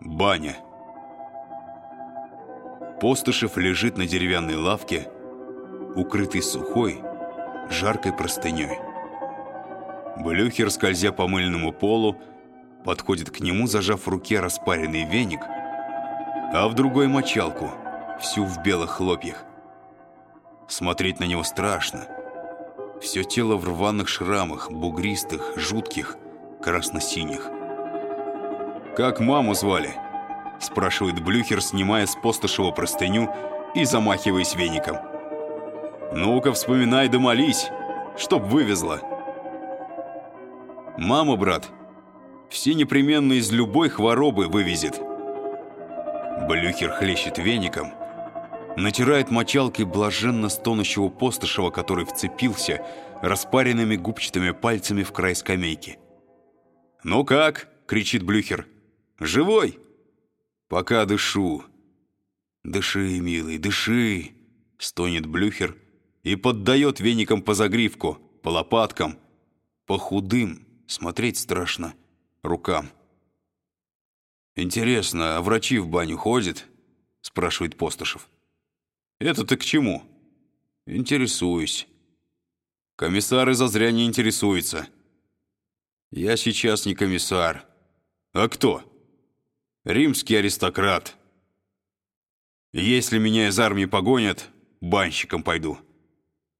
Баня. Постышев лежит на деревянной лавке, укрытый сухой, жаркой простыней. Блюхер, скользя по мыльному полу, подходит к нему, зажав в руке распаренный веник, а в другой мочалку, всю в белых хлопьях. Смотреть на него страшно. Все тело в рваных шрамах, бугристых, жутких, красно-синих. «Как маму звали?» – спрашивает Блюхер, снимая с постышева простыню и замахиваясь веником. «Ну-ка, вспоминай да молись, чтоб вывезла». «Мама, брат, все непременно из любой хворобы вывезет». Блюхер хлещет веником, натирает мочалкой блаженно стонущего постышева, который вцепился распаренными губчатыми пальцами в край скамейки. «Ну как?» — кричит Блюхер. «Живой?» «Пока дышу». «Дыши, милый, дыши!» — стонет Блюхер и поддает веником по загривку, по лопаткам, по худым, смотреть страшно, рукам. «Интересно, а врачи в баню ходят?» — спрашивает Постышев. «Это ты к чему?» «Интересуюсь». «Комиссары зазря не интересуются». «Я сейчас не комиссар». «А кто?» «Римский аристократ». «Если меня из армии погонят, банщиком пойду.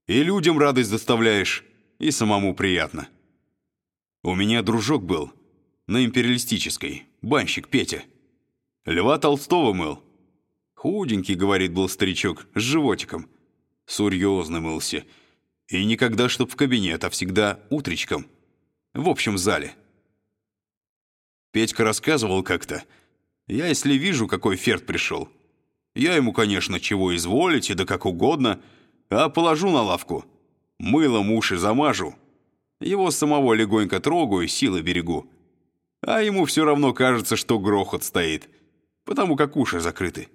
И людям радость доставляешь, и самому приятно». У меня дружок был на империалистической, банщик Петя. Льва Толстого мыл. Худенький, говорит, был старичок, с животиком. Серьезно мылся. И никогда чтоб в кабинет, а всегда утречком. В общем зале. Петька рассказывал как-то. Я, если вижу, какой ферт пришел, я ему, конечно, чего изволите, да как угодно, а положу на лавку, мылом уши замажу, его самого легонько трогаю, силы берегу. А ему все равно кажется, что грохот стоит, потому как уши закрыты.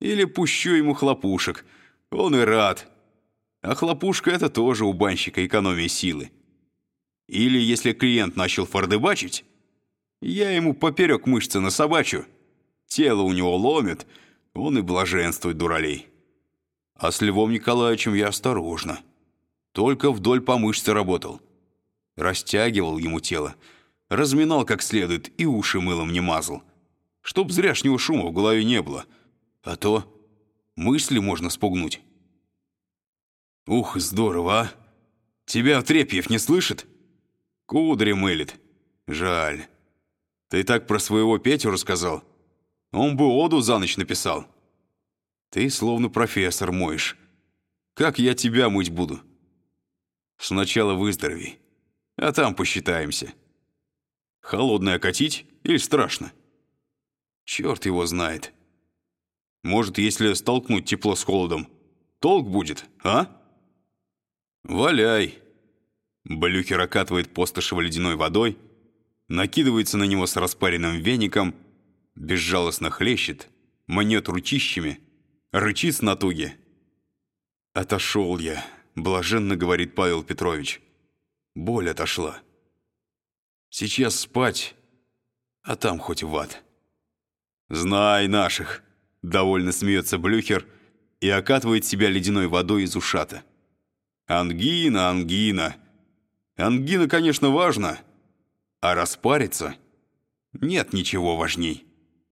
Или пущу ему хлопушек, он и рад. А хлопушка — это тоже у банщика экономия силы. Или если клиент начал фордыбачить, я ему поперек мышцы насобачу, тело у него ломит, он и блаженствует, дуралей. А с Львом Николаевичем я осторожно. Только вдоль по мышце работал. Растягивал ему тело, разминал как следует и уши мылом не мазал. Чтоб зряшнего шума в голове не было. А то мысли можно спугнуть. Ух, здорово, а! Тебя Трепьев не слышит? Кудри мылит. Жаль. Ты так про своего Петю рассказал. Он бы оду за ночь написал. Ты словно профессор моешь. Как я тебя мыть буду? Сначала выздорови, а там посчитаемся. Холодное катить или страшно? Черт его знает. Может, если столкнуть тепло с холодом, толк будет, а? Валяй. Блюхер окатывает Постышева ледяной водой, накидывается на него с распаренным веником, безжалостно хлещет, манет ручищами, рычит с натуги. «Отошел я», — блаженно говорит Павел Петрович. Боль отошла. Сейчас спать, а там хоть в ад. «Знай наших», — довольно смеется Блюхер и окатывает себя ледяной водой из ушата. «Ангина, ангина. Ангина, конечно, важно, а распариться нет ничего важней».